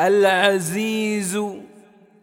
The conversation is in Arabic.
العزيز